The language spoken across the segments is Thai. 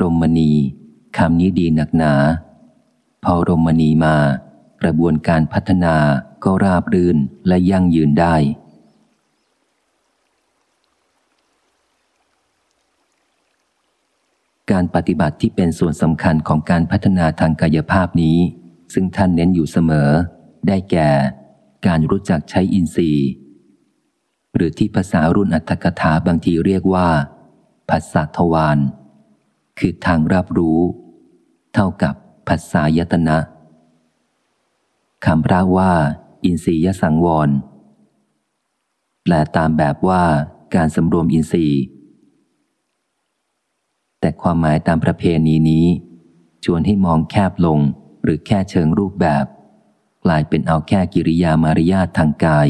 รมณีคำนี้ดีหนักหนา พอรมณีมา กระบวนการพัฒนาก็ราบรื่นและยั่งยืนได้ การปฏิบัติที่เป็นส่วนสำคัญของการพัฒนาทางกายภาพนี้ ซึ่งท่านเน้นอยู่เสมอ ได้แก่ การรู้จักใช้อินทรีย์ หรือที่ภาษารุ่นอัตถกถาบางทีเรียกว่าภาษาทวาร คือทางรับรู้ เท่ากับภาษายตนะคำพราว่า อินทรียสังวร แปลตามแบบว่าการสำรวมอินทรีย์ แต่ความหมายตามประเพณีนี้ ชวนให้มองแคบลงหรือแค่เชิงรูปแบบ กลายเป็นเอาแค่กิริยามารยาททางกาย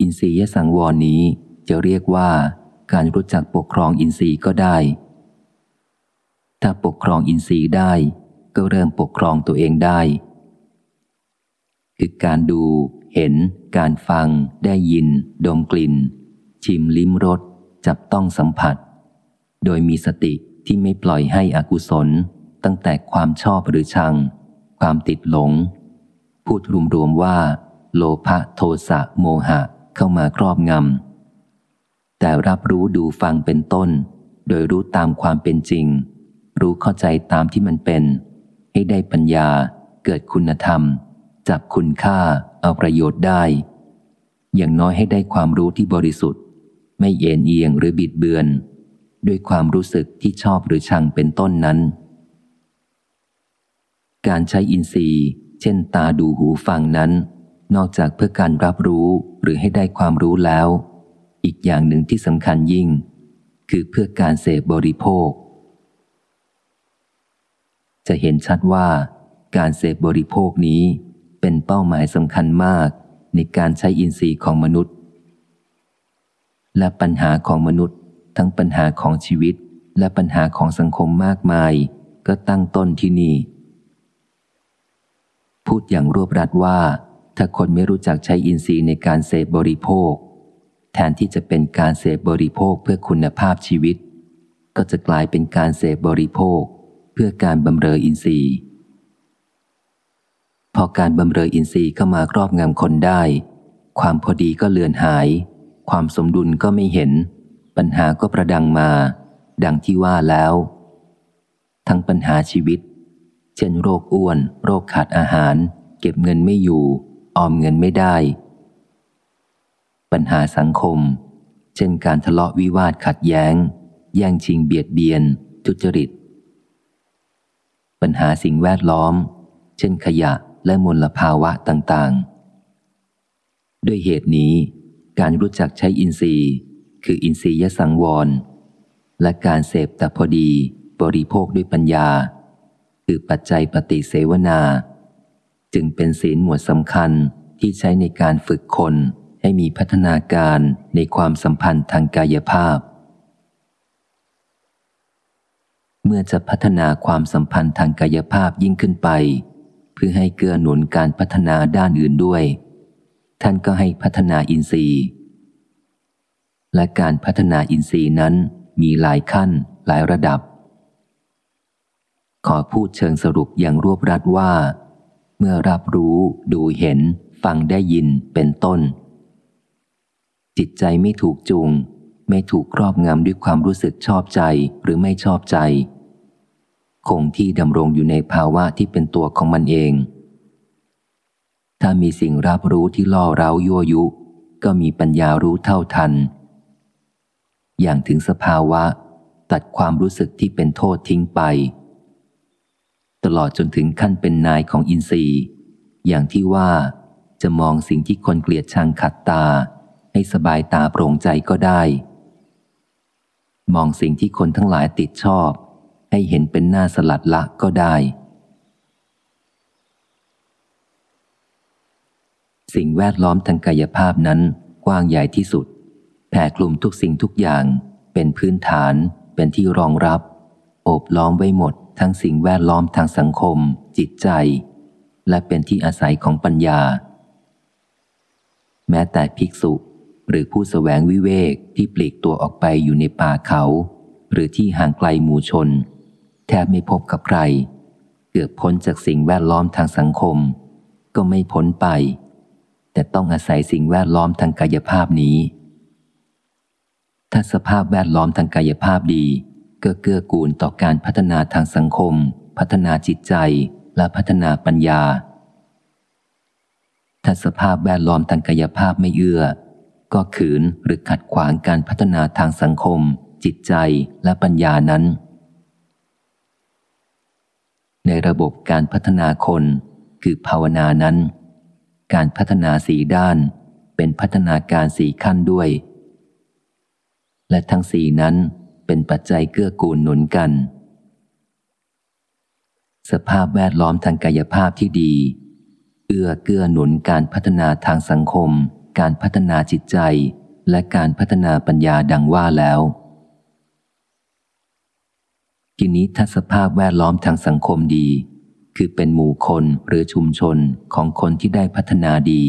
อินทรียสังวรนี้จะเรียกว่า การรู้จักปกครองอินทรีย์ก็ได้ ถ้าปกครองอินทรีย์ได้ ก็เริ่มปกครองตัวเองได้ คือการดู เห็น การฟัง ได้ยิน ดมกลิ่น ชิมลิ้มรส จับต้องสัมผัส โดยมีสติที่ไม่ปล่อยให้อกุศล ตั้งแต่ความชอบหรือชัง ความติดหลง พูดรวมๆว่า โลภะโทสะโมหะเข้ามาครอบงำ แต่รับรู้ดูฟังเป็นต้น โดยรู้ตามความเป็นจริง รู้เข้าใจตามที่มันเป็น ให้ได้ปัญญาเกิดคุณธรรม จับคุณค่าเอาประโยชน์ได้ อย่างน้อยให้ได้ความรู้ที่บริสุทธิ์ ไม่เอ็นเอียงหรือบิดเบือน ด้วยความรู้สึกที่ชอบหรือชังเป็นต้นนั้น การใช้อินทรีย์ เช่นตาดูหูฟังนั้น นอกจากเพื่อการรับรู้หรือให้ได้ความรู้แล้ว อีกอย่างหนึ่งที่สำคัญยิ่ง คือเพื่อการเสพบริโภค จะเห็นชัดว่า การเสพบริโภคนี้เป็นเป้าหมายสำคัญมากในการใช้อินทรีย์ของมนุษย์ และปัญหาของมนุษย์ ทั้งปัญหาของชีวิตและปัญหาของสังคมมากมาย ก็ตั้งต้นที่นี่ พูดอย่างรวบรัดว่า ถ้าคนไม่รู้จักใช้อินทรีย์ในการเสพบริโภค แทนที่จะเป็นการเสพบริโภคเพื่อคุณภาพชีวิต ก็จะกลายเป็นการเสพบริโภค เพื่อการบำเรออินทรีย์ พอการบำเรออินทรีย์เข้ามาครอบงำคนได้ ความพอดีก็เลือนหาย ความสมดุลก็ไม่เห็น ปัญหาก็ประดังมา ดังที่ว่าแล้ว ทั้งปัญหาชีวิต เช่นโรคอ้วน โรคขาดอาหาร เก็บเงินไม่อยู่ ออมเงินไม่ได้ ปัญหาสังคม เช่นการทะเลาะวิวาทขัดแย้ง แย่งชิงเบียดเบียน ทุจริต ปัญหาสิ่งแวดล้อม เช่นขยะและมลภาวะต่างๆ ด้วยเหตุนี้ การรู้จักใช้อินทรีย์ คืออินทรียสังวร และการเสพแต่พอดีบริโภคด้วยปัญญา คือปัจจัยปฏิเสวนา จึงเป็นศีลหมวดสำคัญที่ใช้ในการฝึกคน ให้มีพัฒนาการในความสัมพันธ์ทางกายภาพ เมื่อจะพัฒนาความสัมพันธ์ทางกายภาพยิ่งขึ้นไป เพื่อให้เกื้อหนุนการพัฒนาด้านอื่นด้วย ท่านก็ให้พัฒนาอินทรีย์ และการพัฒนาอินทรีย์นั้นมีหลายขั้นหลายระดับ ขอพูดเชิงสรุปอย่างรวบรัดว่า เมื่อรับรู้ดูเห็น ฟังได้ยินเป็นต้น จิตใจไม่ถูกจูง ไม่ถูกครอบงำด้วยความรู้สึกชอบใจหรือไม่ชอบใจ คงที่ดำรงอยู่ในภาวะที่เป็นตัวของมันเอง ถ้ามีสิ่งรับรู้ที่ล่อเร้ายั่วยุ ก็มีปัญญารู้เท่าทัน อย่างถึงสภาวะ ตัดความรู้สึกที่เป็นโทษทิ้งไป ตลอดจนถึงขั้นเป็นนายของอินทรีย์ อย่างที่ว่าจะมองสิ่งที่คนเกลียดชังขัดตา ให้สบายตาโปร่งใจก็ได้ มองสิ่งที่คนทั้งหลายติดชอบ ให้เห็นเป็นหน้าสลัดละก็ได้ สิ่งแวดล้อมทางกายภาพนั้นกว้างใหญ่ที่สุดแผ่คลุมทุกสิ่งทุกอย่าง เป็นพื้นฐาน เป็นที่รองรับ โอบล้อมไว้หมด ทั้งสิ่งแวดล้อมทางสังคม จิตใจ และเป็นที่อาศัยของปัญญา แม้แต่ภิกษุ หรือผู้สแสวงวิเวกที่ปลีกตัวออกไปอยู่ในป่าเขา หรือที่ห่างไกลหมู่ชน แทบไม่พบกับใคร เกือบพ้นจากสิ่งแวดล้อมทางสังคม ก็ไม่พ้นไป แต่ต้องอาศัยสิ่งแวดล้อมทางกายภาพนี้ ถ้าสภาพแวดล้อมทางกายภาพดี ก็เกื้อกูลต่อการพัฒนาทางสังคม พัฒนาจิตใจและพัฒนาปัญญาถ้าสภาพแวดล้อมทางกายภาพไม่เอื้อ ก็ขืนหรือขัดขวางการพัฒนาทางสังคม จิตใจและปัญญานั้น ในระบบการพัฒนาคนคือภาวนานั้น การพัฒนาสีด้านเป็นพัฒนาการสีขั้นด้วย และทั้งสีนั้นเป็นปัจจัยเกื้อกูลหนุนกัน สภาพแวดล้อมทางกายภาพที่ดี เอื้อเกื้อหนุนการพัฒนาทางสังคม การพัฒนาจิตใจ และการพัฒนาปัญญาดังว่าแล้ว ทีนี้ถ้าสภาพแวดล้อมทางสังคมดี คือเป็นหมู่คนหรือชุมชนของคนที่ได้พัฒนาดี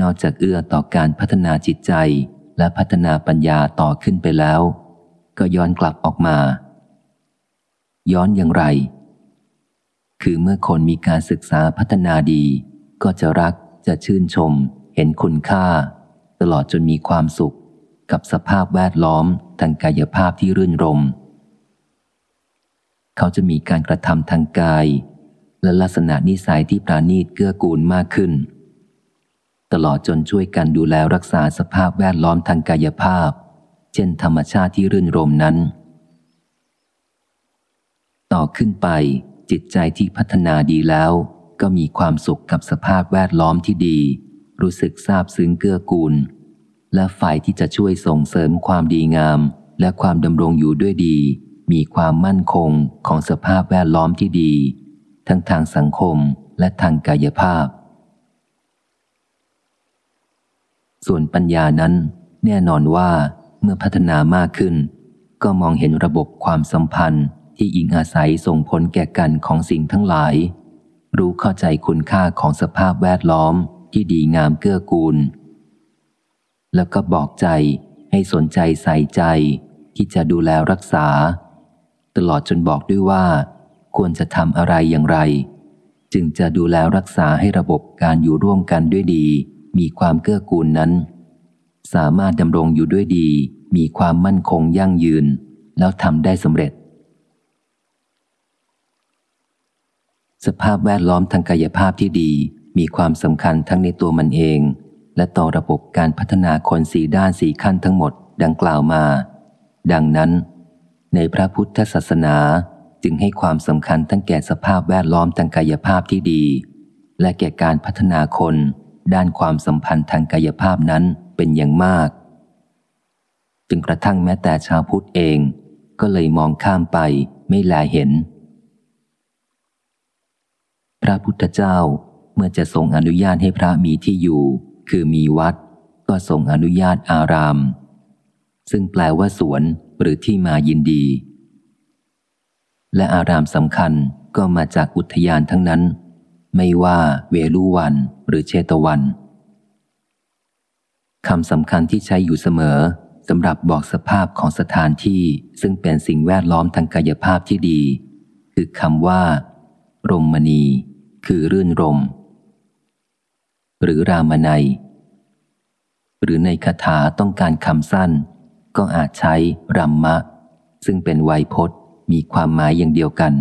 นอกจากเอื้อต่อการพัฒนาจิตใจและพัฒนาปัญญาต่อขึ้นไปแล้ว ก็ย้อนกลับออกมา ย้อนอย่างไร คือเมื่อคนมีการศึกษาพัฒนาดี ก็จะรัก จะชื่นชม เห็นคุณค่า ตลอดจนมีความสุข กับสภาพแวดล้อมทางกายภาพที่รื่นรม เขาจะมีการกระทำทางกาย และลักษณะนิสัยที่ปราณีตเกื้อกูลมากขึ้น ตลอดจนช่วยกันดูแลรักษาสภาพแวดล้อมทางกายภาพ เช่นธรรมชาติที่รื่นรมนั้น ต่อขึ้นไปจิตใจที่พัฒนาดีแล้ว ก็มีความสุขกับสภาพแวดล้อมที่ดี รู้สึกซาบซึ้งเกื้อกูล และฝ่ายที่จะช่วยส่งเสริมความดีงาม และความดำรงอยู่ด้วยดี มีความมั่นคงของสภาพแวดล้อมที่ดี ทั้งทางสังคมและทางกายภาพ ส่วนปัญญานั้น แน่นอนว่าเมื่อพัฒนามากขึ้น ก็มองเห็นระบบความสัมพันธ์ที่อิงอาศัยส่งผลแก่กันของสิ่งทั้งหลาย รู้เข้าใจคุณค่าของสภาพแวดล้อมที่ดีงามเกื้อกูล แล้วก็บอกใจให้สนใจใส่ใจที่จะดูแลรักษา ตลอดจนบอกด้วยว่า ควรจะทำอะไรอย่างไร จึงจะดูแลรักษาให้ระบบการอยู่ร่วมกันด้วยดี มีความเกื้อกูลนั้น สามารถดำรงอยู่ด้วยดี มีความมั่นคงยั่งยืน แล้วทำได้สำเร็จ สภาพแวดล้อมทางกายภาพที่ดีมีความสำคัญทั้งในตัวมันเอง และต่อระบบการพัฒนาคนสีด้านสีขั้นทั้งหมดดังกล่าวมา ดังนั้น ในพระพุทธศาสนาจึงให้ความสำคัญทั้งแก่สภาพแวดล้อมทางกายภาพที่ดี และแก่การพัฒนาคนด้านความสัมพันธ์ทางกายภาพนั้นเป็นอย่างมาก จึงกระทั่งแม้แต่ชาวพุทธเองก็เลยมองข้ามไปไม่แลเห็น พระพุทธเจ้าเมื่อจะทรงอนุญาตให้พระมีที่อยู่ คือมีวัด ก็ทรงอนุญาตอาราม ซึ่งแปลว่าสวนหรือที่มายินดี และอารามสำคัญก็มาจากอุทยานทั้งนั้น ไม่ว่าเวลุวันหรือเชตวันคำสำคัญที่ใช้อยู่เสมอสำหรับบอกสภาพของสถานที่ซึ่งเป็นสิ่งแวดล้อมทางกายภาพที่ดี คือคำว่า รมมณี คือรื่นรม หรือรามนัย หรือในคาถาต้องการคำสั้น ก็อาจใช้รัมมะ ซึ่งเป็นไวยพจน์มีความหมายอย่างเดียวกัน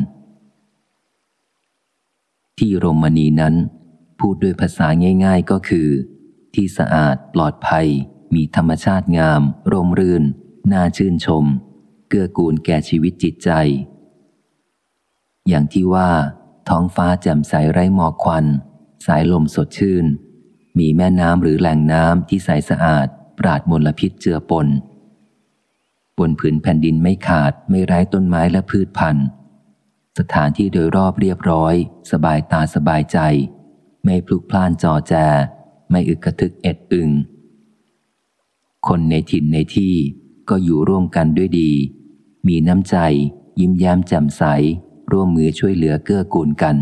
ที่โรมนีนั้น พูดด้วยภาษาง่าย ๆก็คือ ที่สะอาดปลอดภัย มีธรรมชาติงาม ร่มรื่น น่าชื่นชม เกื้อกูลแก่ชีวิตจิตใจ อย่างที่ว่า ท้องฟ้าแจ่มใสไร้หมอกควัน สายลมสดชื่น มีแม่น้ำหรือแหล่งน้ำที่ใสสะอาด ปราดมลพิษเจือปน บนผืนแผ่นดินไม่ขาดไม่ไร้ต้นไม้และพืชพันธุ์ สถานที่โดยรอบเรียบร้อย สบายตาสบายใจ ไม่พลุกพล่านจอแจ ไม่อึกระทึกเอ็ดอึง คนในถิ่นในที่ก็อยู่ร่วมกันด้วยดี มีน้ำใจ ยิ้มแย้มแจ่มใส ร่วมมือช่วยเหลือเกื้อกูลกัน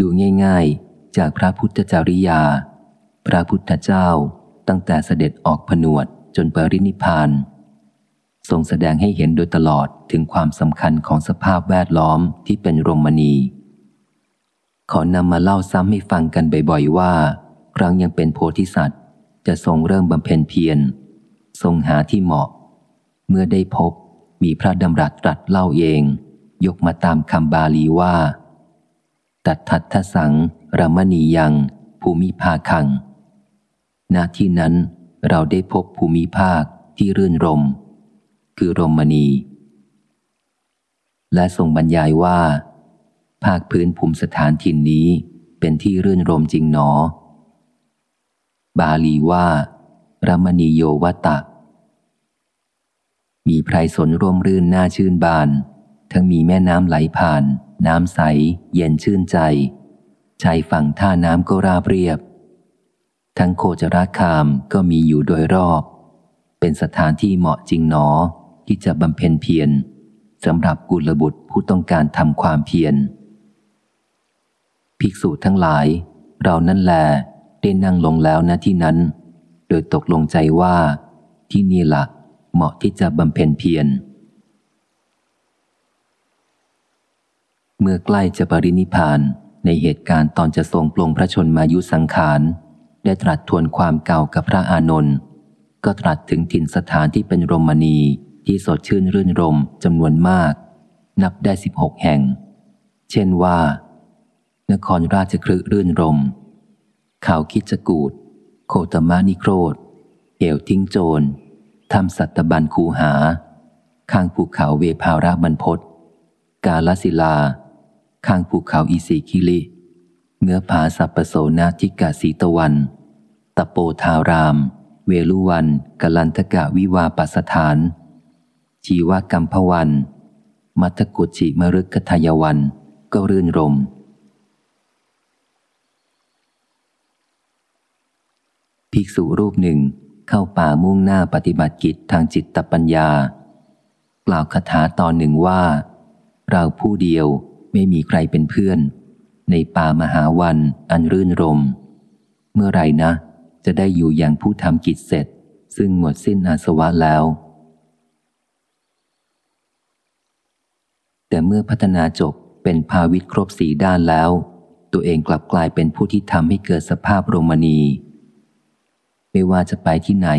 ดูง่ายๆ จากพระพุทธจริยา พระพุทธเจ้าตั้งแต่เสด็จออกผนวดจนปรินิพานทรงแสดงให้เห็นโดยตลอดถึงความสำคัญของสภาพแวดล้อมที่เป็นรมณี ขอนำมาเล่าซ้ำให้ฟังกันบ่อยๆว่า ครั้งยังเป็นโพธิสัตว์ จะทรงเริ่มบำเพ็ญเพียรทรงหาที่เหมาะ เมื่อได้พบ มีพระดำรัสตรัสเล่าเอง ยกมาตามคำบาลีว่า ตัดทัดทสังรมณียัง ภูมิภาคัง ณที่นั้นเราได้พบภูมิภาคที่รื่นรม คือรมณี และทรงบรรยายว่า ภาคพื้นภูมิสถานถิ่นนี้เป็นที่รื่นรมจริงหนอ บาลีว่ารมณีโยวตะ มีไพรสนร่มรื่นน่าชื่นบาน ทั้งมีแม่น้ำไหลผ่าน น้ำใส เย็นชื่นใจ ชายฝั่งท่าน้ำก็ราบเรียบ ทั้งโคจรคามก็มีอยู่โดยรอบ เป็นสถานที่เหมาะจริงหนอที่จะบำเพ็ญเพียรสำหรับกุลบุตรผู้ต้องการทำความเพียร ภิกษุทั้งหลาย เรานั่นแหละได้นั่งลงแล้วนะที่นั้น โดยตกลงใจว่าที่นี่ล่ะ เหมาะที่จะบำเพ็ญเพียร เมื่อใกล้จะปรินิพานในเหตุการณ์ตอนจะทรงปลงพระชนมายุสังขาร ได้ตรัสทวนความเก่ากับพระอานนท์ก็ตรัสถึงถิ่นสถานที่เป็นรมณีที่สดชื่นรื่นรมจำนวนมาก นับได้สิบหกแห่ง เช่นว่า นครราชครึรื่นรมเขาคิจกูด โคตมานิโครธเหวทิ้งโจร ทำสัตบันคูหา ข้างภูเขาเวภาราบรรพศกาลสิลา ข้างภูเขาอีสีคิลิเนื้อผาสัปปโสนาทิกาสีตะวัน ตะโปธาราม เวลุวันกลันทกะวิวาปสถาน ชีวกัมพวัน มัทกุจิมรุกทายวัน ก็รื่นรมภิกษุรูปหนึ่ง เข้าป่ามุ่งหน้าปฏิบัติกิจทางจิตปัญญา กล่าวคาถาตอนหนึ่งว่า เราผู้เดียวไม่มีใครเป็นเพื่อน ในป่ามหาวันอันรื่นรม เมื่อไรนะ จะได้อยู่อย่างผู้ทำกิจเสร็จ ซึ่งหมดสิ้นอาสวะแล้ว แต่เมื่อพัฒนาจบเป็นภาวิตครบสีด้านแล้ว ตัวเองกลับกลายเป็นผู้ที่ทำให้เกิดสภาพโรมณี ไม่ว่าจะไปที่ไหน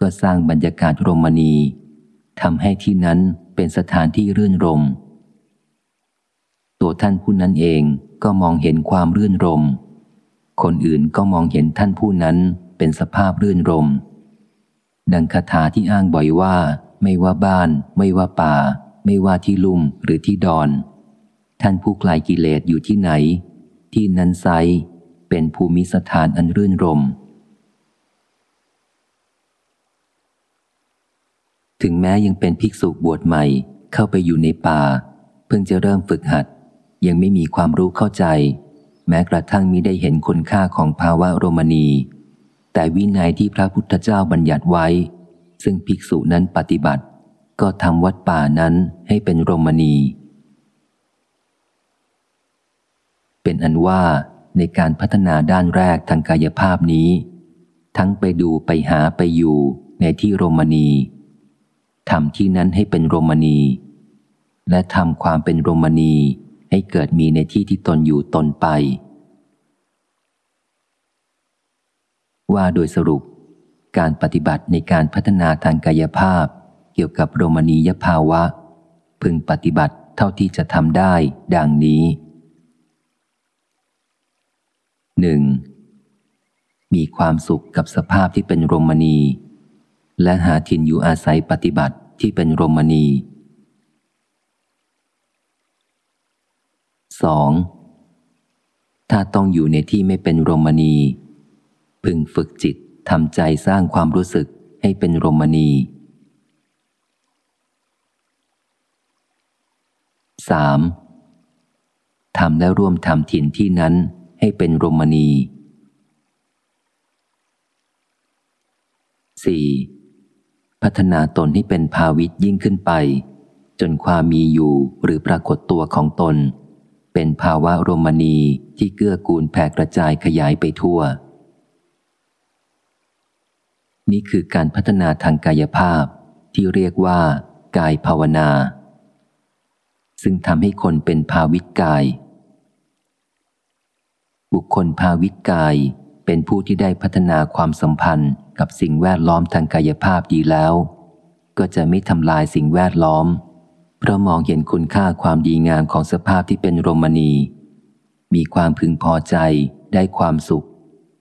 ก็สร้างบรรยากาศโรมณีทำให้ที่นั้นเป็นสถานที่รื่นรม ตัวท่านผู้นั้นเองก็มองเห็นความรื่นรม คนอื่นก็มองเห็นท่านผู้นั้นเป็นสภาพรื่นรม ดังคาถาที่อ้างบ่อยว่า ไม่ว่าบ้าน ไม่ว่าป่า ไม่ว่าที่ลุ่มหรือที่ดอน ท่านผู้คลกิเลสอยู่ที่ไหน ที่นั้นไซเป็นภูมิสถานอันรื่นรม ถึงแม้ยังเป็นภิกษุบวชใหม่ เข้าไปอยู่ในป่า เพิ่งจะเริ่มฝึกหัด ยังไม่มีความรู้เข้าใจ แม้กระทั่งมิได้เห็นคุณค่าของภาวะโรมนี แต่วินัยที่พระพุทธเจ้าบัญญัติไว้ ซึ่งภิกษุนั้นปฏิบัติ ก็ทำวัดป่านั้นให้เป็นโรมนีเป็นอันว่าในการพัฒนาด้านแรกทางกายภาพนี้ ทั้งไปดูไปหาไปอยู่ในที่โรมนี ทำที่นั้นให้เป็นโรมณีและทำความเป็นโรมณีให้เกิดมีในที่ที่ตนอยู่ตนไป ว่าโดยสรุป การปฏิบัติในการพัฒนาทางกายภาพ เกี่ยวกับโรมณียภาวะ พึงปฏิบัติเท่าที่จะทำได้ดังนี้หนึ่งมีความสุขกับสภาพที่เป็นโรมณี และหาถิ่นอยู่อาศัยปฏิบัติที่เป็นโรมณี 2. ถ้าต้องอยู่ในที่ไม่เป็นโรมณีพึงฝึกจิตทำใจสร้างความรู้สึกให้เป็นโรมณี 3. ทำและร่วมทำถิ่นที่นั้นให้เป็นโรมณี 4. พัฒนาตนให้เป็นภาวิตยิ่งขึ้นไป จนความมีอยู่หรือปรากฏตัวของตน เป็นภาวะโรมณีที่เกื้อกูลแผ่กระจายขยายไปทั่ว นี่คือการพัฒนาทางกายภาพที่เรียกว่า กายภาวนา ซึ่งทำให้คนเป็นภาวิตกาย บุคคลภาวิตกายเป็นผู้ที่ได้พัฒนาความสัมพันธ์ กับสิ่งแวดล้อมทางกายภาพดีแล้ว ก็จะไม่ทำลายสิ่งแวดล้อม เพราะมองเห็นคุณค่าความดีงามของสภาพที่เป็นโรมณี มีความพึงพอใจได้ความสุข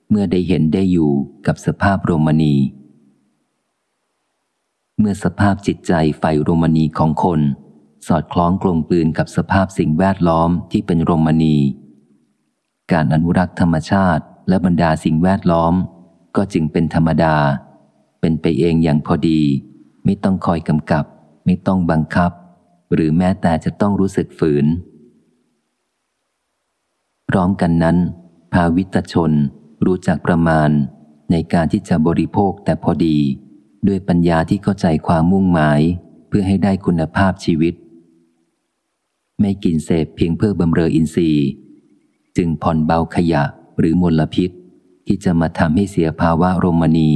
เมื่อได้เห็นได้อยู่กับสภาพโรมณี เมื่อสภาพจิตใจไฟโรมณีของคน สอดคล้องกลมกลืนกับสภาพสิ่งแวดล้อมที่เป็นโรมณี การอนุรักษ์ธรรมชาติและบรรดาสิ่งแวดล้อม ก็จึงเป็นธรรมดา เป็นไปเองอย่างพอดี ไม่ต้องคอยกำกับ ไม่ต้องบังคับ หรือแม้แต่จะต้องรู้สึกฝืน พร้อมกันนั้น ภาวิตชนรู้จักประมาณในการที่จะบริโภคแต่พอดี ด้วยปัญญาที่เข้าใจความมุ่งหมาย เพื่อให้ได้คุณภาพชีวิต ไม่กินเสพเพียงเพื่อบำเรออินทรีย์ จึงผ่อนเบาขยะหรือมลพิษ ที่จะมาทำให้เสียภาวะโรมณี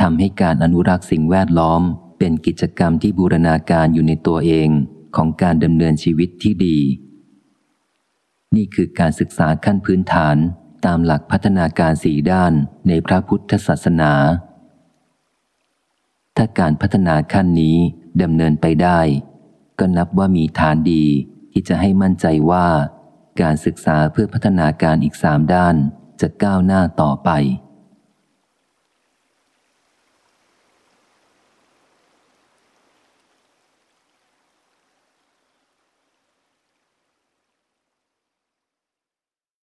ทำให้การอนุรักษ์สิ่งแวดล้อมเป็นกิจกรรมที่บูรณาการอยู่ในตัวเองของการดำเนินชีวิตที่ดี นี่คือการศึกษาขั้นพื้นฐานตามหลักพัฒนาการสี่ด้านในพระพุทธศาสนา ถ้าการพัฒนาขั้นนี้ดำเนินไปได้ ก็นับว่ามีฐานดีที่จะให้มั่นใจว่า การศึกษาเพื่อพัฒนาการอีกสามด้านจะก้าวหน้าต่อไป